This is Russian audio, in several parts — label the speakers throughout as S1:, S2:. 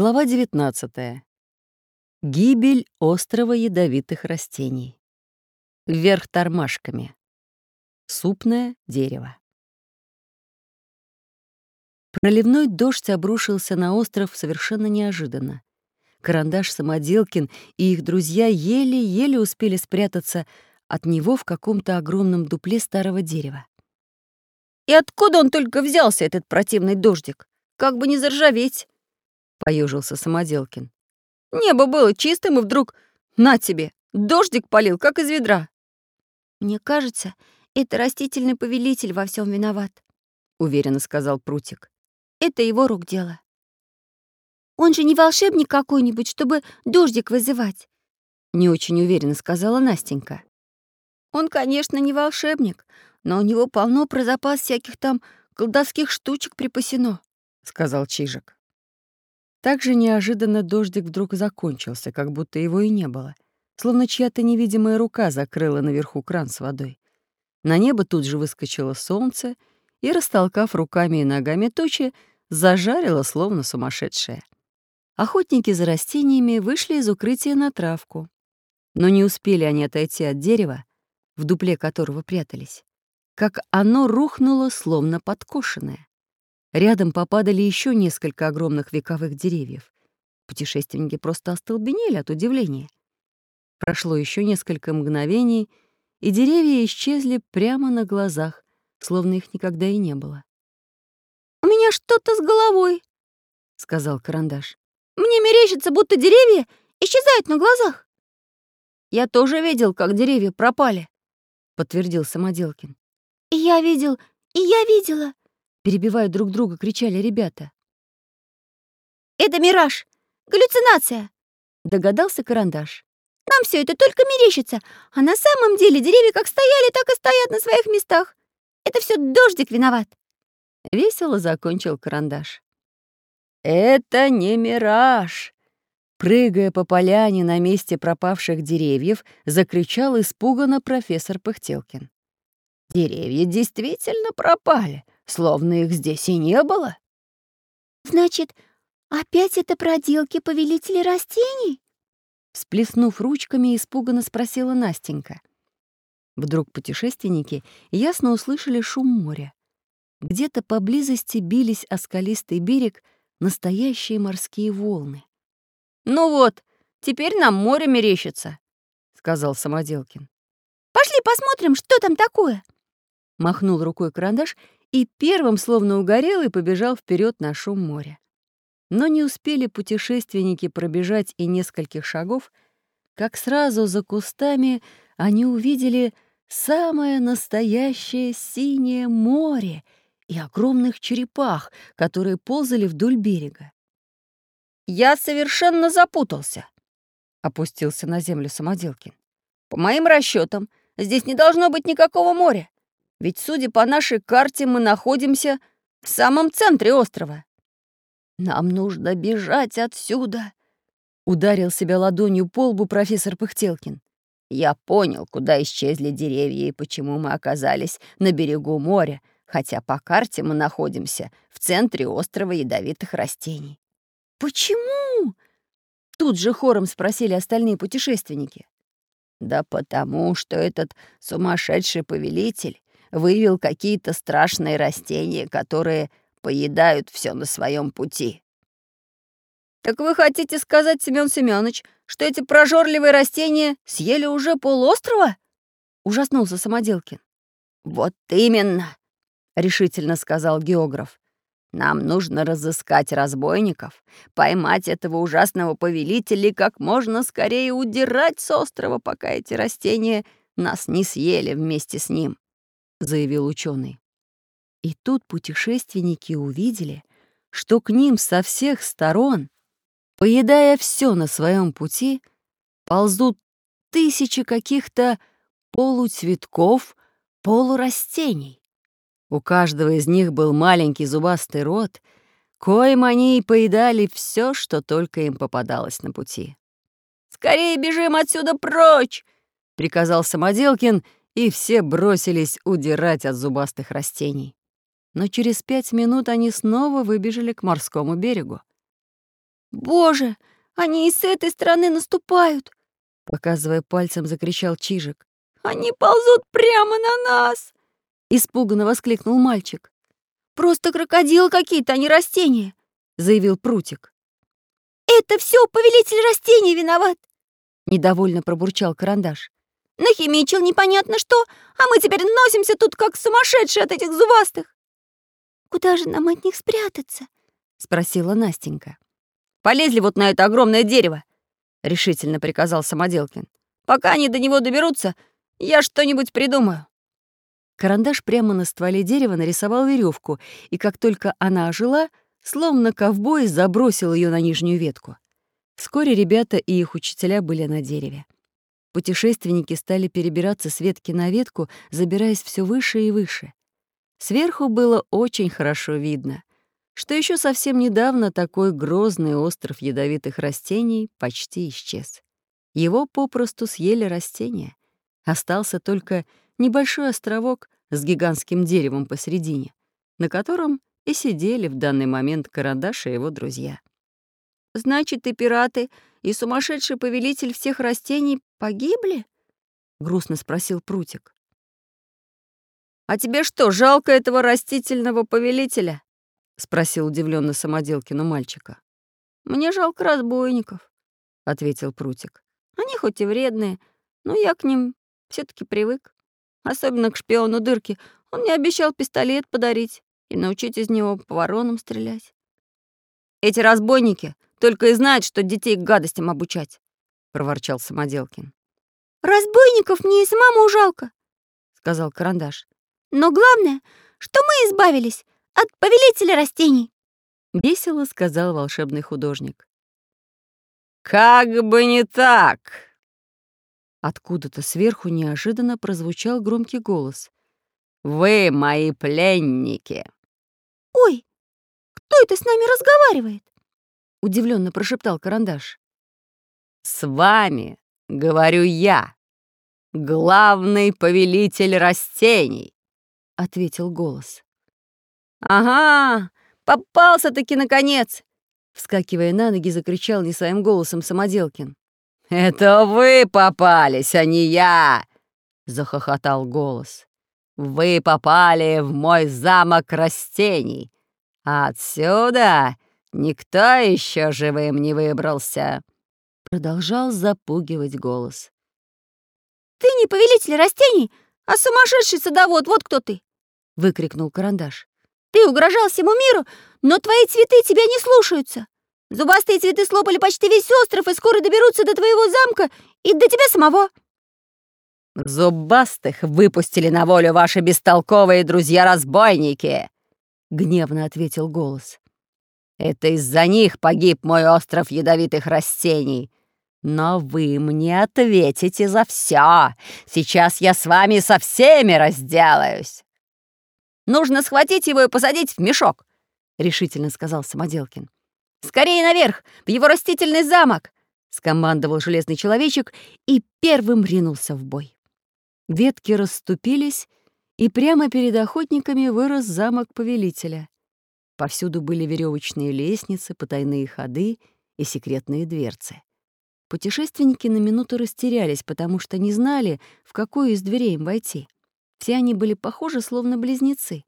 S1: Глава 19. Гибель острова ядовитых растений. Вверх тормашками. Супное дерево. Проливной дождь обрушился на остров совершенно неожиданно. Карандаш Самоделкин и их друзья еле-еле успели спрятаться от него в каком-то огромном дупле старого дерева.
S2: «И откуда он только взялся, этот противный дождик? Как бы не заржаветь!»
S1: — поежился Самоделкин.
S2: «Небо было чистым, и вдруг, на тебе, дождик полил, как из ведра».
S3: «Мне кажется, это растительный повелитель во всем виноват», —
S1: уверенно сказал Прутик.
S3: «Это его рук дело. Он же не волшебник какой-нибудь, чтобы дождик вызывать», —
S1: не очень уверенно сказала Настенька.
S3: «Он, конечно, не волшебник, но у него полно про запас всяких там колдовских штучек припасено», —
S1: сказал Чижик. Так же неожиданно дождик вдруг закончился, как будто его и не было, словно чья-то невидимая рука закрыла наверху кран с водой. На небо тут же выскочило солнце и, растолкав руками и ногами тучи, зажарило, словно сумасшедшее. Охотники за растениями вышли из укрытия на травку. Но не успели они отойти от дерева, в дупле которого прятались, как оно рухнуло, словно подкошенное. Рядом попадали еще несколько огромных вековых деревьев. Путешественники просто остолбенели от удивления. Прошло еще несколько мгновений, и деревья исчезли прямо на глазах, словно их никогда и не было.
S3: «У меня что-то с головой», — сказал Карандаш. «Мне мерещится, будто деревья исчезают на глазах».
S2: «Я тоже видел, как деревья пропали», — подтвердил Самоделкин.
S3: «И я видел, и я видела»,
S1: Перебивая друг друга, кричали ребята.
S3: «Это мираж! Галлюцинация!» — догадался Карандаш. «Нам все это только мерещится, а на самом деле деревья как стояли, так и стоят на своих местах. Это все дождик виноват!»
S1: Весело закончил Карандаш. «Это не мираж!» Прыгая по поляне на месте пропавших деревьев, закричал испуганно профессор Пыхтелкин. «Деревья действительно пропали, словно их здесь и не было.
S3: Значит, опять это проделки повелителей растений?
S1: Сплеснув ручками, испуганно спросила Настенька. Вдруг путешественники ясно услышали шум моря. Где-то поблизости бились о скалистый берег настоящие морские волны.
S2: «Ну вот, теперь нам море мерещится», — сказал Самоделкин.
S3: «Пошли посмотрим, что там такое», —
S1: махнул рукой карандаш и первым, словно угорелый, побежал вперед на шум моря. Но не успели путешественники пробежать и нескольких шагов, как сразу за кустами они увидели самое настоящее синее море и огромных черепах, которые ползали вдоль берега.
S2: «Я совершенно запутался», — опустился на землю Самоделкин. «По моим расчетам, здесь не должно быть никакого моря. Ведь, судя по нашей карте, мы находимся в самом центре острова.
S3: Нам нужно бежать отсюда,
S1: ударил себя ладонью по лбу профессор Пыхтелкин.
S2: Я понял, куда исчезли деревья и почему мы оказались на берегу моря, хотя по карте мы находимся в центре острова ядовитых растений.
S3: Почему?
S1: Тут же хором спросили остальные путешественники.
S2: Да потому что этот сумасшедший повелитель вывел какие-то страшные растения, которые поедают все на своем пути. «Так вы хотите сказать, Семён Семёныч, что эти прожорливые растения съели уже полуострова?» — ужаснулся Самоделкин. «Вот именно!» — решительно сказал географ. «Нам нужно разыскать разбойников, поймать этого ужасного повелителя и как можно скорее удирать с острова, пока эти растения нас не съели вместе с ним». — заявил ученый.
S1: И тут путешественники увидели, что к ним со всех сторон, поедая все на своем пути, ползут тысячи каких-то полуцветков, полурастений. У каждого из них был маленький зубастый рот, коим они и поедали все, что только им попадалось на пути.
S2: «Скорее бежим отсюда прочь!» — приказал Самоделкин —
S1: и все бросились удирать от зубастых растений. Но через пять минут они снова выбежали к морскому берегу.
S3: Боже, они и с этой стороны наступают!»
S1: Показывая пальцем, закричал Чижик.
S3: «Они ползут прямо на нас!»
S1: Испуганно воскликнул мальчик.
S3: «Просто крокодилы какие-то, а не растения!»
S1: Заявил Прутик.
S3: «Это все повелитель растений виноват!»
S1: Недовольно пробурчал Карандаш.
S3: Нахимичил непонятно что, а мы теперь носимся тут как сумасшедшие от этих зубастых. «Куда же нам от них спрятаться?»
S1: — спросила Настенька.
S2: «Полезли вот на это огромное дерево», — решительно приказал Самоделкин. «Пока они до него доберутся, я что-нибудь придумаю».
S1: Карандаш прямо на стволе дерева нарисовал веревку, и как только она ожила, словно ковбой забросил ее на нижнюю ветку. Вскоре ребята и их учителя были на дереве. Путешественники стали перебираться с ветки на ветку, забираясь все выше и выше. Сверху было очень хорошо видно, что еще совсем недавно такой грозный остров ядовитых растений почти исчез. Его попросту съели растения. Остался только небольшой островок с гигантским деревом посередине, на котором и сидели в данный момент Карандаш и его друзья.
S3: «Значит, и пираты, и сумасшедший повелитель всех растений погибли?» — грустно спросил Прутик.
S2: «А тебе что, жалко этого растительного повелителя?» — спросил удивленно самоделкину мальчика.
S3: «Мне жалко разбойников», — ответил Прутик. «Они хоть и вредные, но я к ним все таки привык. Особенно к шпиону дырки. Он мне обещал пистолет подарить и научить из него по воронам стрелять».
S2: «Эти разбойники только и знают, что детей к гадостям обучать», — проворчал Самоделкин.
S3: «Разбойников мне и самому жалко», — сказал Карандаш. Но главное, что мы избавились от повелителя растений.
S1: Весело сказал волшебный художник.
S2: «Как бы не так!»
S1: Откуда-то сверху неожиданно прозвучал громкий голос.
S2: «Вы мои пленники!»
S3: «Ой, кто это с нами разговаривает?»
S1: Удивленно прошептал Карандаш.
S2: «С вами, говорю я, главный повелитель растений!»
S1: ответил голос.
S2: «Ага, попался-таки наконец!»
S1: Вскакивая на ноги, закричал не своим голосом Самоделкин.
S2: «Это вы попались, а не я!» — захохотал голос. «Вы попали в мой замок растений, а отсюда никто еще живым не выбрался!»
S1: Продолжал запугивать голос.
S3: «Ты не повелитель растений, а сумасшедший садовод, вот кто ты!»
S1: выкрикнул Карандаш.
S3: «Ты угрожал всему миру, но твои цветы тебя не слушаются. Зубастые цветы слопали почти весь остров и скоро доберутся до твоего замка и до тебя самого».
S2: «Зубастых выпустили на волю ваши бестолковые друзья-разбойники!» — гневно ответил голос. «Это из-за них погиб мой остров ядовитых растений. Но вы мне ответите за все. Сейчас я с вами со всеми разделаюсь!» Нужно схватить его и посадить в мешок», — решительно сказал Самоделкин. «Скорее наверх, в его растительный замок!» — скомандовал железный человечек и первым ринулся в бой.
S1: Ветки расступились, и прямо перед охотниками вырос замок повелителя. Повсюду были веревочные лестницы, потайные ходы и секретные дверцы. Путешественники на минуту растерялись, потому что не знали, в какую из дверей им войти. Все они были похожи, словно близнецы.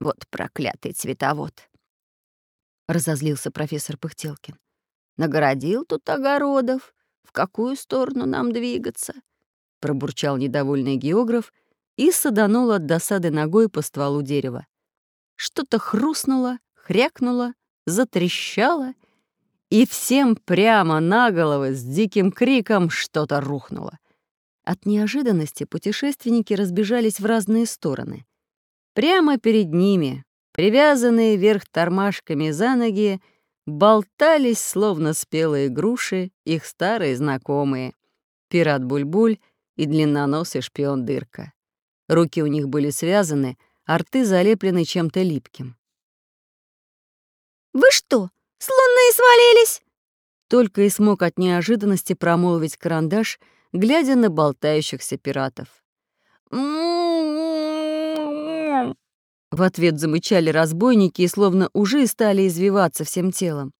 S2: «Вот проклятый цветовод!» — разозлился профессор Пыхтелкин. «Нагородил тут огородов. В какую сторону нам двигаться?» — пробурчал недовольный географ и саданул от досады ногой по стволу дерева. Что-то хрустнуло, хрякнуло, затрещало, и всем прямо на головы с диким криком что-то рухнуло.
S1: От неожиданности путешественники разбежались в разные стороны. Прямо перед ними, привязанные вверх тормашками за ноги, болтались, словно спелые груши, их старые знакомые — пират Бульбуль и длинноносый шпион Дырка. Руки у них были связаны, а рты залеплены чем-то липким.
S3: «Вы что, с лунные свалились?»
S1: Только и смог от неожиданности промолвить карандаш — глядя на болтающихся пиратов. В ответ замычали разбойники и словно уже стали извиваться всем телом.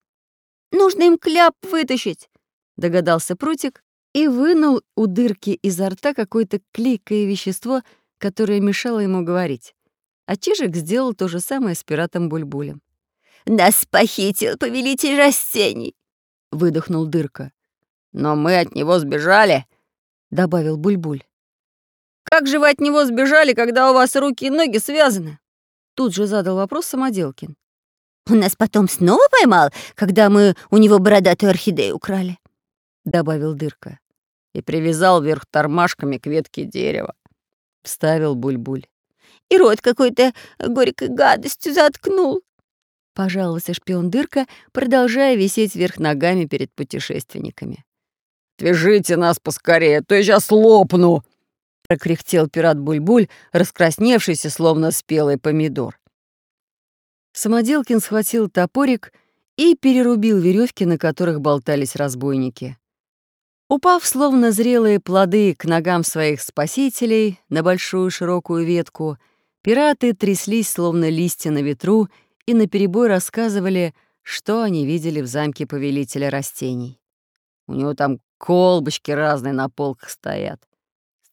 S3: нужно им кляп вытащить», —
S1: догадался Прутик и вынул у дырки изо рта какое-то клейкое вещество, которое мешало ему говорить. А Чижик сделал то же самое с пиратом Бульбулем.
S3: «Нас похитил повелитель растений», —
S1: выдохнул Дырка.
S2: «Но мы от него сбежали», —
S1: добавил Бульбуль.
S3: «Как же вы от него сбежали, когда у вас руки и ноги связаны?»
S1: Тут же задал вопрос Самоделкин.
S3: «Он нас потом снова поймал, когда мы у него бородатую орхидею украли», —
S1: добавил Дырка.
S2: «И привязал вверх тормашками к ветке дерева», — вставил Бульбуль.
S3: «И рот какой-то горькой гадостью заткнул», —
S1: пожаловался шпион Дырка, продолжая висеть вверх ногами перед путешественниками.
S2: «Твяжите нас поскорее, а то я сейчас лопну!»
S1: — прокряхтел пират Бульбуль, раскрасневшийся, словно спелый помидор. Самоделкин схватил топорик и перерубил веревки, на которых болтались разбойники. Упав, словно зрелые плоды, к ногам своих спасителей на большую широкую ветку, пираты тряслись, словно листья на ветру, и наперебой рассказывали, что они видели в замке повелителя растений.
S2: «У него там колбочки разные на полках стоят»,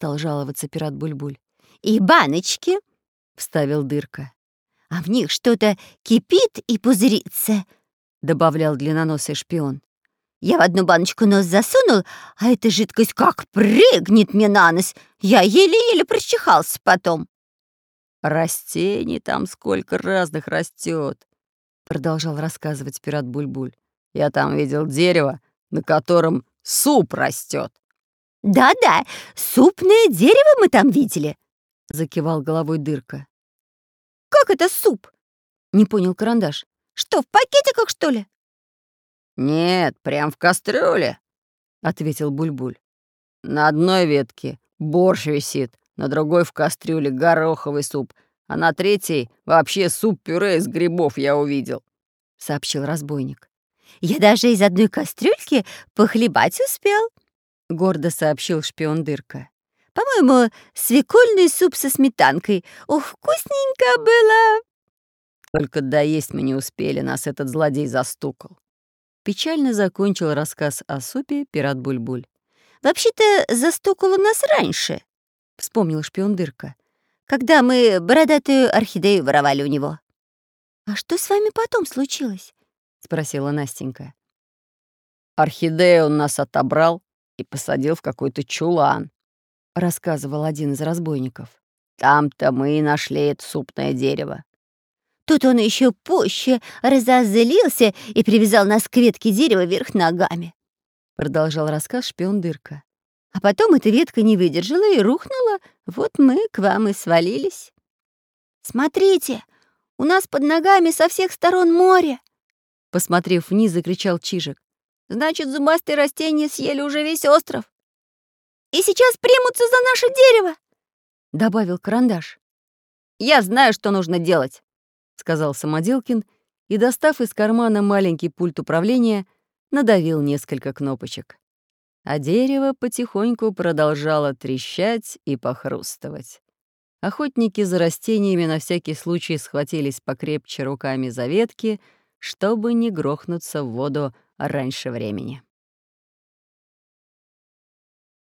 S1: стал жаловаться пират Бульбуль.
S3: «И баночки», —
S1: вставил дырка.
S3: «А в них что-то кипит и пузырится», — добавлял длинноносый шпион. «Я в одну баночку нос засунул, а эта жидкость как прыгнет мне на нос. Я еле-еле прочихался потом».
S2: «Растений там сколько разных растет, продолжал рассказывать пират Бульбуль. «Я там видел дерево, на котором суп растет.
S3: «Да-да, супное дерево мы там видели», —
S1: закивал головой дырка.
S3: «Как это суп?»
S1: — не понял карандаш.
S3: «Что, в пакетиках, что ли?»
S2: «Нет, прям в кастрюле», — ответил Бульбуль. «На одной ветке борщ висит, на другой в кастрюле гороховый суп, а на третьей вообще суп-пюре из грибов я увидел», — сообщил разбойник.
S3: «Я даже из одной кастрюльки похлебать успел», —
S1: гордо сообщил шпион Дырка.
S3: «По-моему, свекольный суп со сметанкой. Ух, вкусненько было!»
S2: «Только доесть мы не успели, нас этот злодей застукал».
S1: Печально закончил рассказ о супе пират Бульбуль.
S3: «Вообще-то застукал у нас раньше», — вспомнил шпион Дырка, «когда мы бородатую орхидею воровали у него». «А что с вами потом случилось?» — спросила Настенька.
S2: «Орхидею он нас отобрал, и посадил в какой-то чулан», —
S1: рассказывал один из разбойников.
S2: «Там-то мы и нашли это супное дерево».
S3: Тут он еще пуще разозлился и привязал нас к ветке дерева вверх ногами.
S1: Продолжал рассказ шпион Дырка.
S3: А потом эта ветка не выдержала и рухнула. Вот мы к вам и свалились. «Смотрите, у нас под ногами со всех сторон море!»
S1: Посмотрев вниз, закричал Чижик.
S3: Значит, зубастые растения съели уже весь остров. И сейчас примутся за наше дерево!»
S1: — добавил карандаш.
S3: «Я знаю, что нужно делать», —
S1: сказал Самоделкин и, достав из кармана маленький пульт управления, надавил несколько кнопочек. А дерево потихоньку продолжало трещать и похрустывать. Охотники за растениями на всякий случай схватились покрепче руками за ветки, чтобы не грохнуться в воду раньше времени.